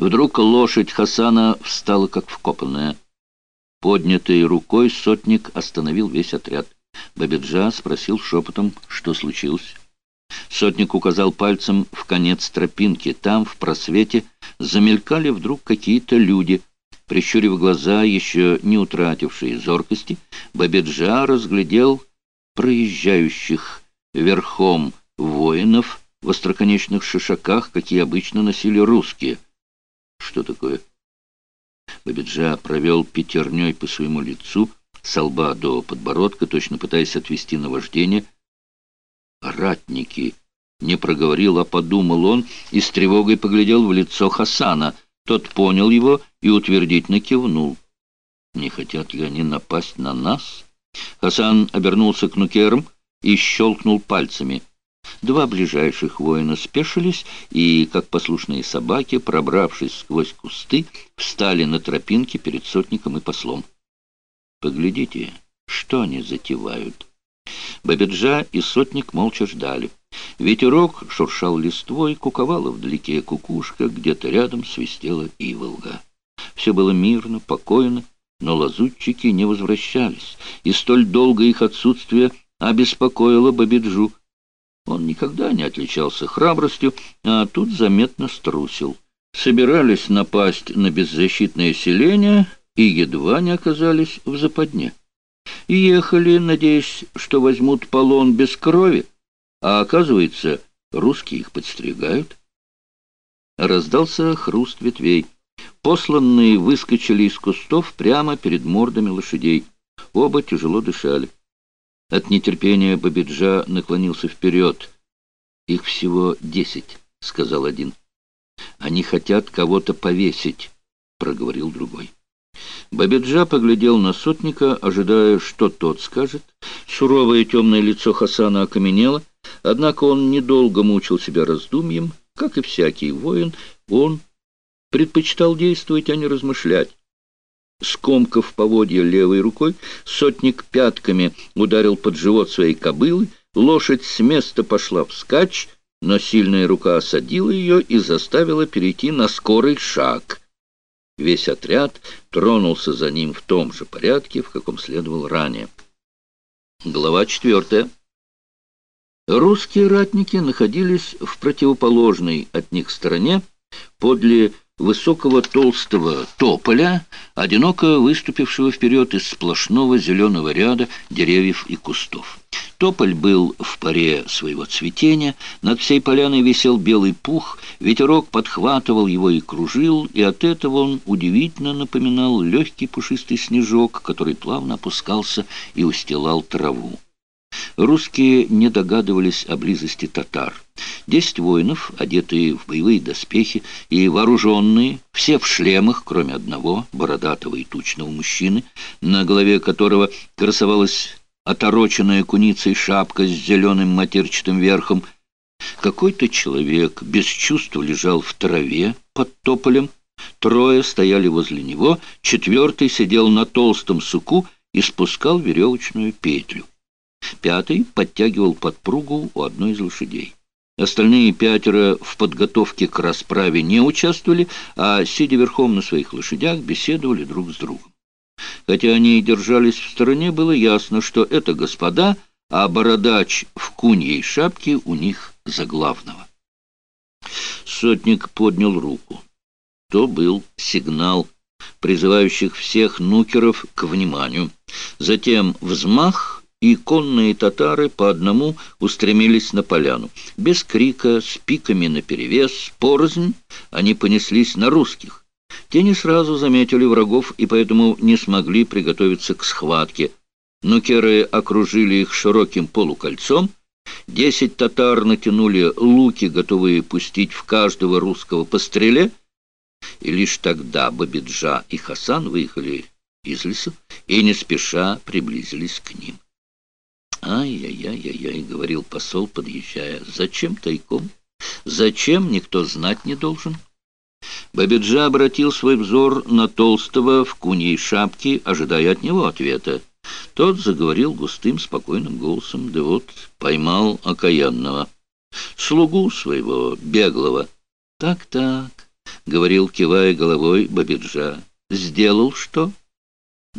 Вдруг лошадь Хасана встала как вкопанная. Поднятой рукой сотник остановил весь отряд. Бабиджа спросил шепотом, что случилось. Сотник указал пальцем в конец тропинки. Там, в просвете, замелькали вдруг какие-то люди. Прищурив глаза, еще не утратившие зоркости, Бабиджа разглядел проезжающих верхом воинов в остроконечных шишаках, какие обычно носили русские. Что такое? Бабиджа провел пятерней по своему лицу, со лба до подбородка, точно пытаясь отвести наваждение. «Ратники!» — не проговорил, а подумал он, и с тревогой поглядел в лицо Хасана. Тот понял его и утвердительно кивнул. «Не хотят ли они напасть на нас?» Хасан обернулся к нукерам и щелкнул пальцами. Два ближайших воина спешились и, как послушные собаки, пробравшись сквозь кусты, встали на тропинке перед сотником и послом. «Поглядите, что они затевают». Бабиджа и сотник молча ждали. Ветерок шуршал листвой, куковала вдалеке кукушка, где-то рядом свистела иволга. Все было мирно, покойно, но лазутчики не возвращались, и столь долго их отсутствие обеспокоило Бабиджу. Он никогда не отличался храбростью, а тут заметно струсил. Собирались напасть на беззащитное селение и едва не оказались в западне. Ехали, надеясь, что возьмут полон без крови, а оказывается, русские их подстерегают. Раздался хруст ветвей. Посланные выскочили из кустов прямо перед мордами лошадей. Оба тяжело дышали. От нетерпения Бабиджа наклонился вперед. «Их всего десять», — сказал один. «Они хотят кого-то повесить», — проговорил другой. Бабиджа поглядел на сотника, ожидая, что тот скажет. Суровое темное лицо Хасана окаменело, однако он недолго мучил себя раздумьем. Как и всякий воин, он предпочитал действовать, а не размышлять. Скомкав поводья левой рукой, сотник пятками ударил под живот своей кобылы, лошадь с места пошла вскачь, но сильная рука осадила ее и заставила перейти на скорый шаг. Весь отряд тронулся за ним в том же порядке, в каком следовал ранее. Глава четвертая. Русские ратники находились в противоположной от них стороне, подле высокого толстого тополя, одиноко выступившего вперед из сплошного зеленого ряда деревьев и кустов. Тополь был в паре своего цветения, над всей поляной висел белый пух, ветерок подхватывал его и кружил, и от этого он удивительно напоминал легкий пушистый снежок, который плавно опускался и устилал траву. Русские не догадывались о близости татар. Десять воинов, одетые в боевые доспехи и вооруженные, все в шлемах, кроме одного, бородатого и тучного мужчины, на голове которого красовалась отороченная куницей шапка с зеленым матерчатым верхом. Какой-то человек без чувства лежал в траве под тополем, трое стояли возле него, четвертый сидел на толстом суку и спускал веревочную петлю. Пятый подтягивал подпругу у одной из лошадей. Остальные пятеро в подготовке к расправе не участвовали, а, сидя верхом на своих лошадях, беседовали друг с другом. Хотя они и держались в стороне, было ясно, что это господа, а бородач в куньей шапке у них за главного. Сотник поднял руку. То был сигнал, призывающих всех нукеров к вниманию. Затем взмах — и конные татары по одному устремились на поляну. Без крика, с пиками наперевес, порознь, они понеслись на русских. Те не сразу заметили врагов и поэтому не смогли приготовиться к схватке. Нукеры окружили их широким полукольцом, десять татар натянули луки, готовые пустить в каждого русского по стреле, и лишь тогда Бабиджа и Хасан выехали из лесу и не спеша приблизились к ним. «Ай-яй-яй-яй-яй», — говорил посол, подъезжая, — «зачем тайком? Зачем, никто знать не должен?» Бабиджа обратил свой взор на толстого в куньей шапке, ожидая от него ответа. Тот заговорил густым, спокойным голосом, да вот поймал окаянного. Слугу своего, беглого. «Так-так, говорил, кивая головой Бабиджа. «Сделал что?»